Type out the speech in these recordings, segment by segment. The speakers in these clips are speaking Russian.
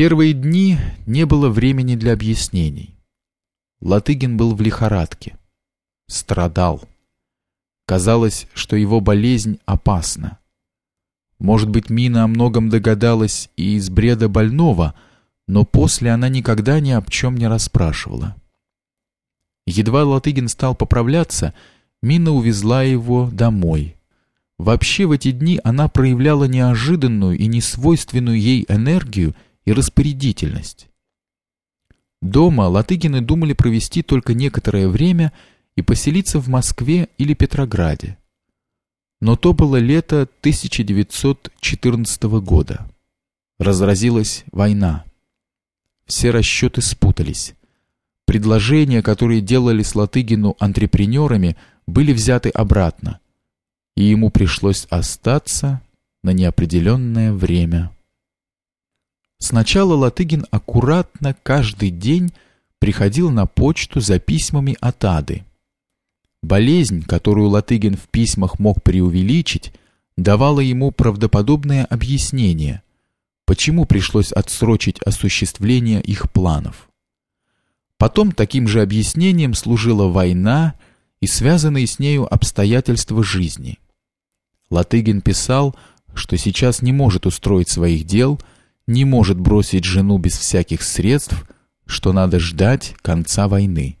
первые дни не было времени для объяснений. Латыгин был в лихорадке. Страдал. Казалось, что его болезнь опасна. Может быть, Мина о многом догадалась и из бреда больного, но после она никогда ни об чем не расспрашивала. Едва Латыгин стал поправляться, Мина увезла его домой. Вообще в эти дни она проявляла неожиданную и несвойственную ей энергию и распорядительность. Дома Латыгины думали провести только некоторое время и поселиться в Москве или Петрограде. Но то было лето 1914 года. Разразилась война. Все расчеты спутались. Предложения, которые делали Слатыгину антрепренерами, были взяты обратно, и ему пришлось остаться на неопределенное время. Сначала Латыгин аккуратно каждый день приходил на почту за письмами от Ады. Болезнь, которую Латыгин в письмах мог преувеличить, давала ему правдоподобное объяснение, почему пришлось отсрочить осуществление их планов. Потом таким же объяснением служила война и связанные с нею обстоятельства жизни. Латыгин писал, что сейчас не может устроить своих дел, не может бросить жену без всяких средств, что надо ждать конца войны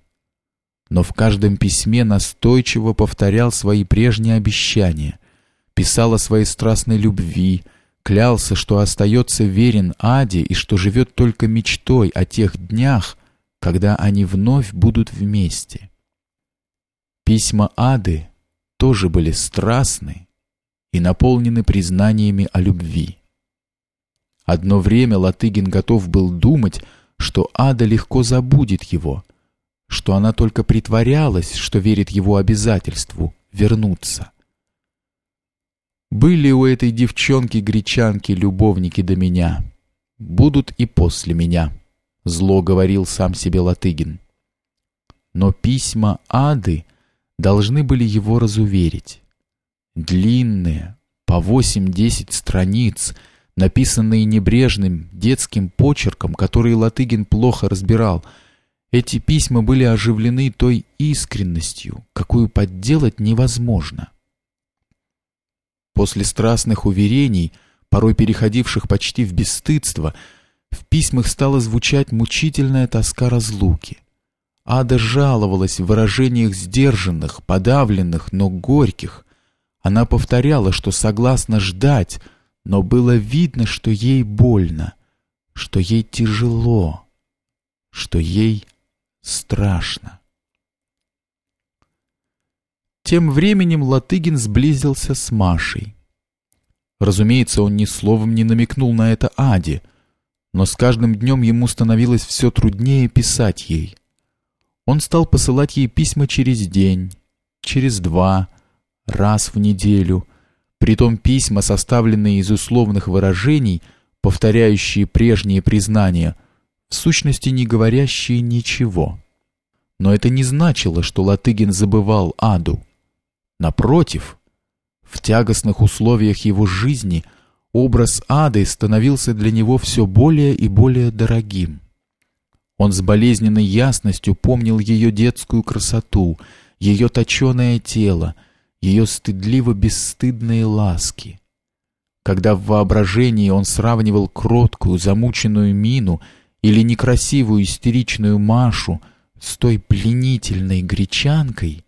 но в каждом письме настойчиво повторял свои прежние обещания, писал о своей страстной любви, клялся, что остается верен Аде и что живет только мечтой о тех днях, когда они вновь будут вместе. Письма Ады тоже были страстны и наполнены признаниями о любви. Одно время Латыгин готов был думать, что Ада легко забудет его, что она только притворялась, что верит его обязательству вернуться. Были у этой девчонки-гречанки любовники до меня, будут и после меня, зло говорил сам себе Латыгин. Но письма Ады должны были его разуверить. Длинные, по восемь-десять страниц, написанные небрежным детским почерком, который Латыгин плохо разбирал, эти письма были оживлены той искренностью, какую подделать невозможно. После страстных уверений, порой переходивших почти в бесстыдство, в письмах стала звучать мучительная тоска разлуки. Ада жаловалась в выражениях сдержанных, подавленных, но горьких. Она повторяла, что согласна ждать, но было видно, что ей больно, что ей тяжело, что ей страшно. Тем временем Латыгин сблизился с Машей. Разумеется, он ни словом не намекнул на это Аде, но с каждым днем ему становилось все труднее писать ей. Он стал посылать ей письма через день, через два, раз в неделю, притом письма, составленные из условных выражений, повторяющие прежние признания – в сущности не говорящие ничего. Но это не значило, что Латыгин забывал Аду. Напротив, в тягостных условиях его жизни образ Ады становился для него все более и более дорогим. Он с болезненной ясностью помнил ее детскую красоту, ее точеное тело, ее стыдливо-бесстыдные ласки. Когда в воображении он сравнивал кроткую, замученную мину или некрасивую истеричную Машу с той пленительной гречанкой,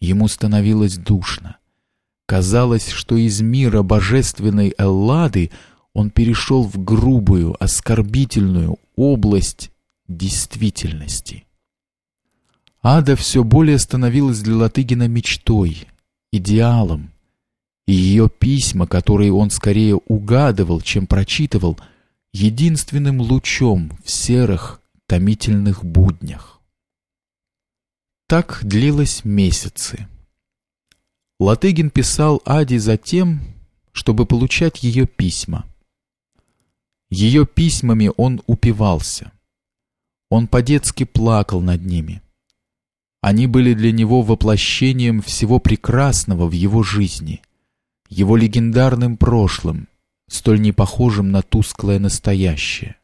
ему становилось душно. Казалось, что из мира божественной Эллады он перешел в грубую, оскорбительную область действительности. Ада все более становилась для Латыгина мечтой, идеалом, и ее письма, которые он скорее угадывал, чем прочитывал – единственным лучом в серых, томительных буднях. Так длилось месяцы. Латыгин писал Аде за тем, чтобы получать ее письма. Ее письмами он упивался. Он по-детски плакал над ними. Они были для него воплощением всего прекрасного в его жизни, его легендарным прошлым, столь не похожим на тусклое настоящее.